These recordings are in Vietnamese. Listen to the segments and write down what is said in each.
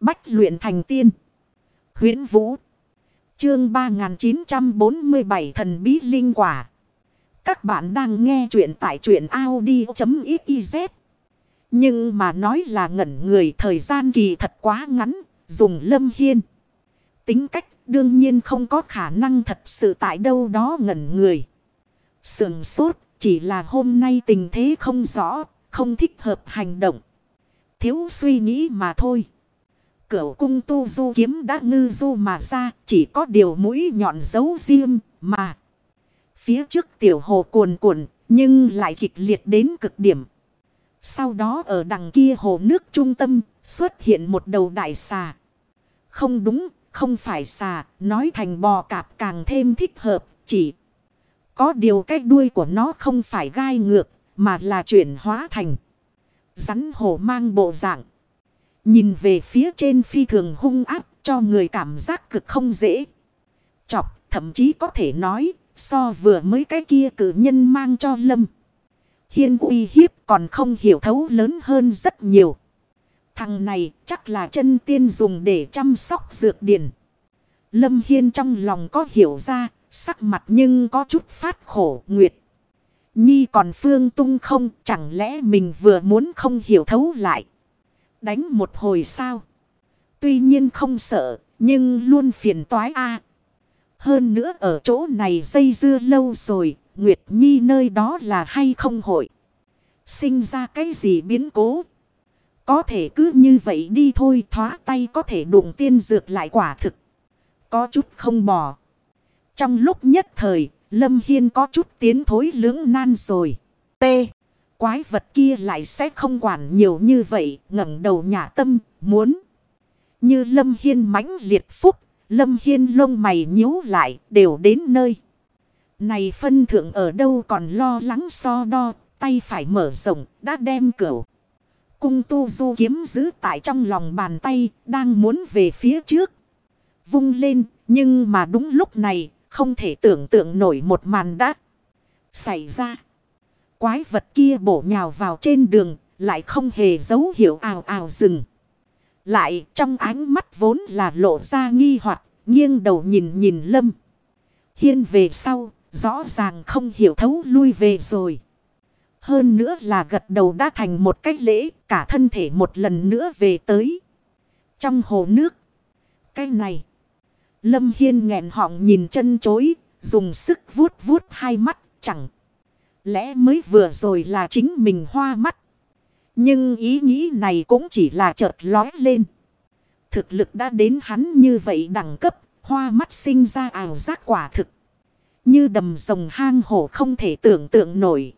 Bách luyện thành tiên. huyễn Vũ. Chương 3947 Thần Bí Linh Quả. Các bạn đang nghe truyện tại truyện Audi.xyz. Nhưng mà nói là ngẩn người thời gian kỳ thật quá ngắn, dùng lâm hiên. Tính cách đương nhiên không có khả năng thật sự tại đâu đó ngẩn người. Sườn sốt chỉ là hôm nay tình thế không rõ, không thích hợp hành động. Thiếu suy nghĩ mà thôi. Cửu cung tu du kiếm đã ngư du mà ra, chỉ có điều mũi nhọn dấu riêng mà. Phía trước tiểu hồ cuồn cuộn, nhưng lại kịch liệt đến cực điểm. Sau đó ở đằng kia hồ nước trung tâm, xuất hiện một đầu đại xà. Không đúng, không phải xà, nói thành bò cạp càng thêm thích hợp, chỉ có điều cái đuôi của nó không phải gai ngược, mà là chuyển hóa thành. Rắn hổ mang bộ dạng. Nhìn về phía trên phi thường hung áp cho người cảm giác cực không dễ. Chọc, thậm chí có thể nói, so vừa mới cái kia cử nhân mang cho lâm. Hiên uy hiếp còn không hiểu thấu lớn hơn rất nhiều. Thằng này chắc là chân tiên dùng để chăm sóc dược điển. Lâm Hiên trong lòng có hiểu ra, sắc mặt nhưng có chút phát khổ nguyệt. Nhi còn phương tung không, chẳng lẽ mình vừa muốn không hiểu thấu lại. Đánh một hồi sao? Tuy nhiên không sợ, nhưng luôn phiền toái a Hơn nữa ở chỗ này dây dưa lâu rồi, Nguyệt Nhi nơi đó là hay không hội. Sinh ra cái gì biến cố? Có thể cứ như vậy đi thôi thoá tay có thể đụng tiên dược lại quả thực. Có chút không bỏ. Trong lúc nhất thời, Lâm Hiên có chút tiến thối lưỡng nan rồi. T. Quái vật kia lại sẽ không quản nhiều như vậy, ngẩng đầu nhà tâm, muốn. Như Lâm Hiên mãnh liệt phúc, Lâm Hiên lông mày nhíu lại, đều đến nơi. Này phân thượng ở đâu còn lo lắng so đo, tay phải mở rộng, đã đem cửu. Cung tu du kiếm giữ tại trong lòng bàn tay, đang muốn về phía trước. Vung lên, nhưng mà đúng lúc này, không thể tưởng tượng nổi một màn đã xảy ra. Quái vật kia bổ nhào vào trên đường, lại không hề dấu hiệu ào ào dừng. Lại trong ánh mắt vốn là lộ ra nghi hoặc nghiêng đầu nhìn nhìn lâm. Hiên về sau, rõ ràng không hiểu thấu lui về rồi. Hơn nữa là gật đầu đã thành một cách lễ, cả thân thể một lần nữa về tới. Trong hồ nước. Cái này. Lâm Hiên nghẹn họng nhìn chân chối, dùng sức vuốt vuốt hai mắt, chẳng. Lẽ mới vừa rồi là chính mình hoa mắt. Nhưng ý nghĩ này cũng chỉ là chợt lói lên. Thực lực đã đến hắn như vậy đẳng cấp, hoa mắt sinh ra ảo giác quả thực. Như đầm rồng hang hổ không thể tưởng tượng nổi.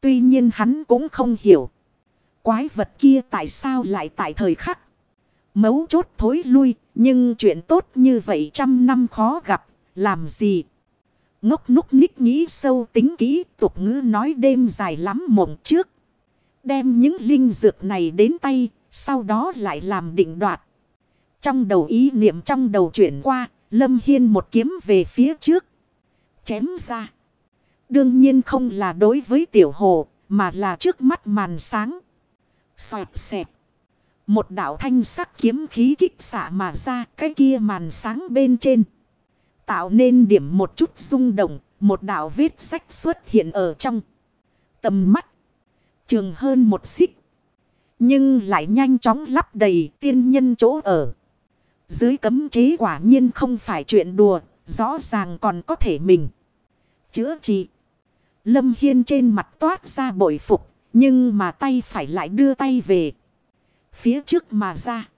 Tuy nhiên hắn cũng không hiểu. Quái vật kia tại sao lại tại thời khắc. Mấu chốt thối lui. Nhưng chuyện tốt như vậy trăm năm khó gặp. Làm gì? Ngốc núc ních nghĩ sâu tính kỹ. Tục ngữ nói đêm dài lắm mộng trước. Đem những linh dược này đến tay. Sau đó lại làm định đoạt. Trong đầu ý niệm trong đầu chuyển qua. Lâm Hiên một kiếm về phía trước. Chém ra. Đương nhiên không là đối với tiểu hồ, mà là trước mắt màn sáng. Xoẹt xẹp. Một đạo thanh sắc kiếm khí kích xạ mà ra cái kia màn sáng bên trên. Tạo nên điểm một chút rung động, một đạo vết sách xuất hiện ở trong. Tầm mắt. Trường hơn một xích. Nhưng lại nhanh chóng lắp đầy tiên nhân chỗ ở. Dưới cấm chế quả nhiên không phải chuyện đùa, rõ ràng còn có thể mình. Chữa trị. Lâm Hiên trên mặt toát ra bội phục. Nhưng mà tay phải lại đưa tay về. Phía trước mà ra.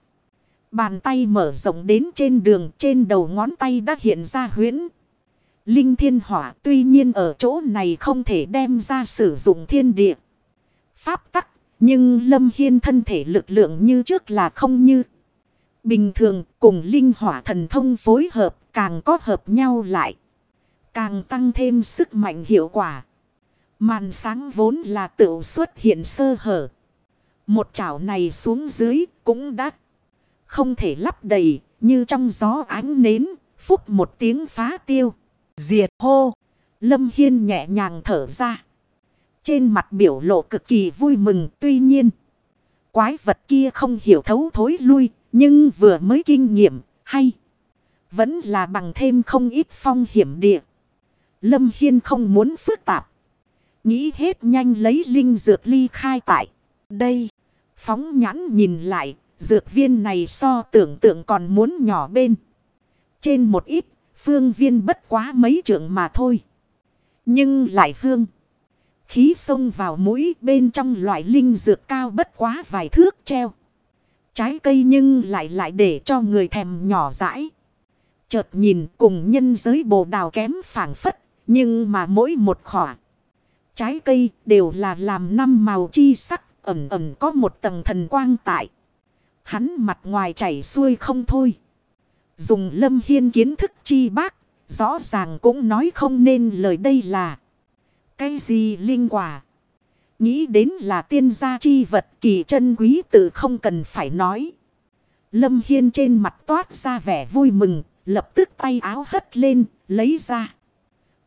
Bàn tay mở rộng đến trên đường. Trên đầu ngón tay đã hiện ra huyễn. Linh thiên hỏa, tuy nhiên ở chỗ này không thể đem ra sử dụng thiên địa. Pháp tắc. Nhưng Lâm Hiên thân thể lực lượng như trước là không như. Bình thường, cùng linh hỏa thần thông phối hợp, càng có hợp nhau lại. Càng tăng thêm sức mạnh hiệu quả. Màn sáng vốn là tự xuất hiện sơ hở. Một chảo này xuống dưới cũng đã không thể lắp đầy như trong gió ánh nến, phúc một tiếng phá tiêu. Diệt hô, Lâm Hiên nhẹ nhàng thở ra. Trên mặt biểu lộ cực kỳ vui mừng tuy nhiên. Quái vật kia không hiểu thấu thối lui, Nhưng vừa mới kinh nghiệm hay. Vẫn là bằng thêm không ít phong hiểm địa. Lâm Hiên không muốn phức tạp. Nghĩ hết nhanh lấy linh dược ly khai tại. Đây. Phóng nhãn nhìn lại. Dược viên này so tưởng tượng còn muốn nhỏ bên. Trên một ít. Phương viên bất quá mấy trượng mà thôi. Nhưng lại hương. Khí xông vào mũi bên trong loại linh dược cao bất quá vài thước treo. Trái cây nhưng lại lại để cho người thèm nhỏ dãi. Chợt nhìn cùng nhân giới bồ đào kém phản phất. Nhưng mà mỗi một khỏa. Trái cây đều là làm năm màu chi sắc. Ẩm ẩm có một tầng thần quang tại. Hắn mặt ngoài chảy xuôi không thôi. Dùng lâm hiên kiến thức chi bác. Rõ ràng cũng nói không nên lời đây là. Cái gì linh quả? Nghĩ đến là tiên gia chi vật kỳ chân quý tự không cần phải nói. Lâm Hiên trên mặt toát ra vẻ vui mừng, lập tức tay áo hất lên, lấy ra.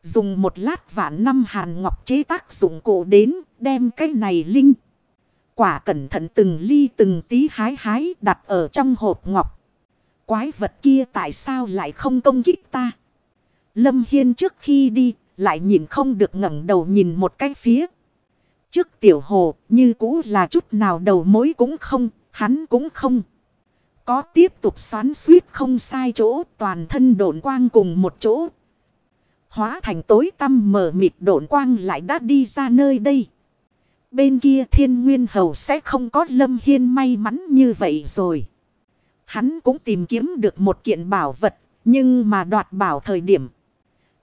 Dùng một lát vạn năm hàn ngọc chế tác dụng cụ đến, đem cái này linh. Quả cẩn thận từng ly từng tí hái hái đặt ở trong hộp ngọc. Quái vật kia tại sao lại không công kích ta? Lâm Hiên trước khi đi, lại nhìn không được ngẩng đầu nhìn một cái phía. Trước tiểu hồ, như cũ là chút nào đầu mối cũng không, hắn cũng không. Có tiếp tục xoắn suýt không sai chỗ, toàn thân độn quang cùng một chỗ. Hóa thành tối tăm mở mịt độn quang lại đã đi ra nơi đây. Bên kia thiên nguyên hầu sẽ không có lâm hiên may mắn như vậy rồi. Hắn cũng tìm kiếm được một kiện bảo vật, nhưng mà đoạt bảo thời điểm.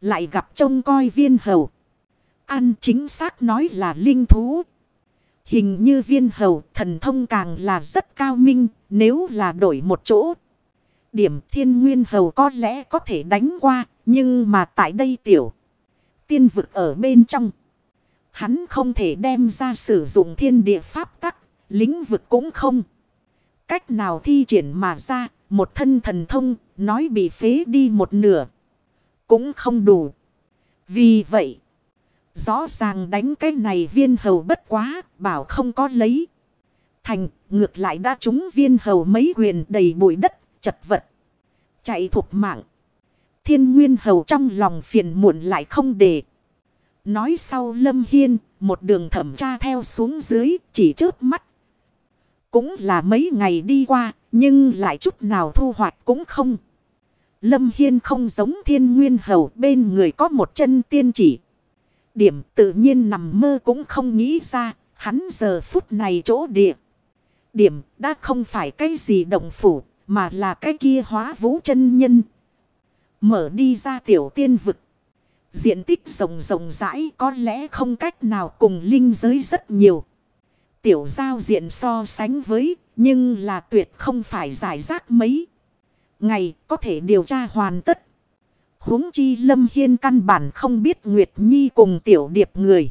Lại gặp trông coi viên hầu. Ăn chính xác nói là linh thú. Hình như viên hầu thần thông càng là rất cao minh nếu là đổi một chỗ. Điểm thiên nguyên hầu có lẽ có thể đánh qua nhưng mà tại đây tiểu. Tiên vực ở bên trong. Hắn không thể đem ra sử dụng thiên địa pháp tắc. Lính vực cũng không. Cách nào thi triển mà ra. Một thân thần thông, nói bị phế đi một nửa. Cũng không đủ. Vì vậy. Rõ ràng đánh cái này viên hầu bất quá. Bảo không có lấy. Thành, ngược lại đã trúng viên hầu mấy quyền đầy bụi đất. Chật vật. Chạy thuộc mạng. Thiên nguyên hầu trong lòng phiền muộn lại không để. Nói sau lâm hiên. Một đường thẩm tra theo xuống dưới. Chỉ trước mắt. Cũng là mấy ngày đi qua. Nhưng lại chút nào thu hoạch cũng không. Lâm Hiên không giống thiên nguyên hầu bên người có một chân tiên chỉ. Điểm tự nhiên nằm mơ cũng không nghĩ ra, hắn giờ phút này chỗ địa. Điểm đã không phải cái gì động phủ, mà là cái kia hóa vũ chân nhân. Mở đi ra tiểu tiên vực. Diện tích rộng rộng rãi có lẽ không cách nào cùng linh giới rất nhiều. Tiểu giao diện so sánh với, nhưng là tuyệt không phải giải rác mấy ngày có thể điều tra hoàn tất. huống chi Lâm Hiên căn bản không biết Nguyệt Nhi cùng tiểu điệp người.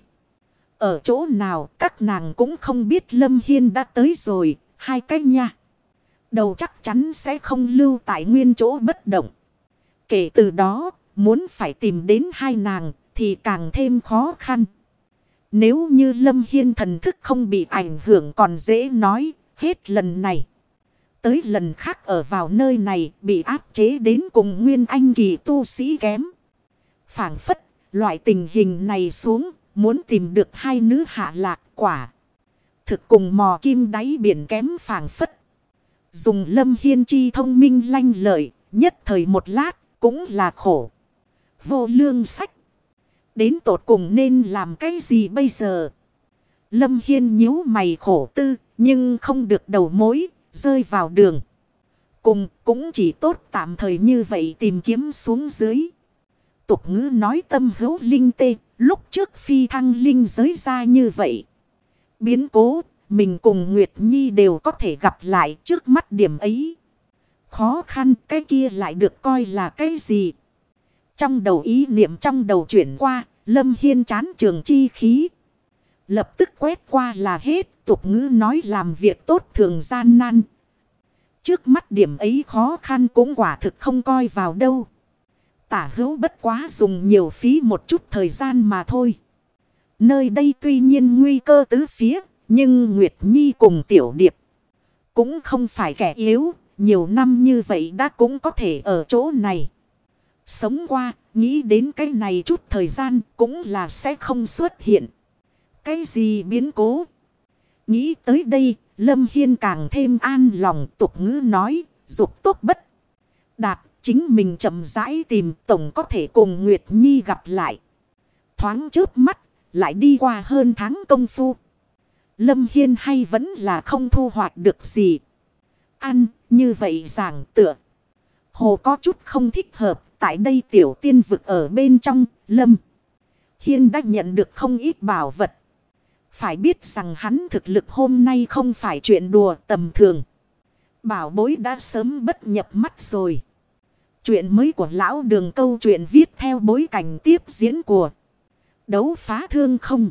Ở chỗ nào các nàng cũng không biết Lâm Hiên đã tới rồi, hai cái nha. Đầu chắc chắn sẽ không lưu tại nguyên chỗ bất động. Kể từ đó, muốn phải tìm đến hai nàng thì càng thêm khó khăn. Nếu như Lâm Hiên thần thức không bị ảnh hưởng còn dễ nói, hết lần này tới lần khác ở vào nơi này bị áp chế đến cùng nguyên anh kỳ tu sĩ kém. phảng phất, loại tình hình này xuống, muốn tìm được hai nữ hạ lạc quả. Thực cùng mò kim đáy biển kém phảng phất. Dùng lâm hiên chi thông minh lanh lợi, nhất thời một lát, cũng là khổ. Vô lương sách. Đến tột cùng nên làm cái gì bây giờ? Lâm Hiên nhíu mày khổ tư, nhưng không được đầu mối, rơi vào đường. Cùng cũng chỉ tốt tạm thời như vậy tìm kiếm xuống dưới. Tục ngữ nói tâm hữu linh tê, lúc trước phi thăng linh giới ra như vậy. Biến cố, mình cùng Nguyệt Nhi đều có thể gặp lại trước mắt điểm ấy. Khó khăn cái kia lại được coi là cái gì? Trong đầu ý niệm trong đầu chuyển qua, Lâm Hiên chán trường chi khí. Lập tức quét qua là hết tục ngữ nói làm việc tốt thường gian nan. Trước mắt điểm ấy khó khăn cũng quả thực không coi vào đâu. Tả hữu bất quá dùng nhiều phí một chút thời gian mà thôi. Nơi đây tuy nhiên nguy cơ tứ phía, nhưng Nguyệt Nhi cùng Tiểu Điệp cũng không phải kẻ yếu, nhiều năm như vậy đã cũng có thể ở chỗ này. Sống qua, nghĩ đến cái này chút thời gian cũng là sẽ không xuất hiện. Cái gì biến cố? Nghĩ tới đây, Lâm Hiên càng thêm an lòng tục ngữ nói, dục tốt bất. Đạt, chính mình chậm rãi tìm tổng có thể cùng Nguyệt Nhi gặp lại. Thoáng trước mắt, lại đi qua hơn tháng công phu. Lâm Hiên hay vẫn là không thu hoạch được gì. Ăn, như vậy giảng tựa. Hồ có chút không thích hợp, tại đây tiểu tiên vực ở bên trong, Lâm. Hiên đã nhận được không ít bảo vật. Phải biết rằng hắn thực lực hôm nay không phải chuyện đùa tầm thường. Bảo bối đã sớm bất nhập mắt rồi. Chuyện mới của lão đường câu chuyện viết theo bối cảnh tiếp diễn của đấu phá thương không.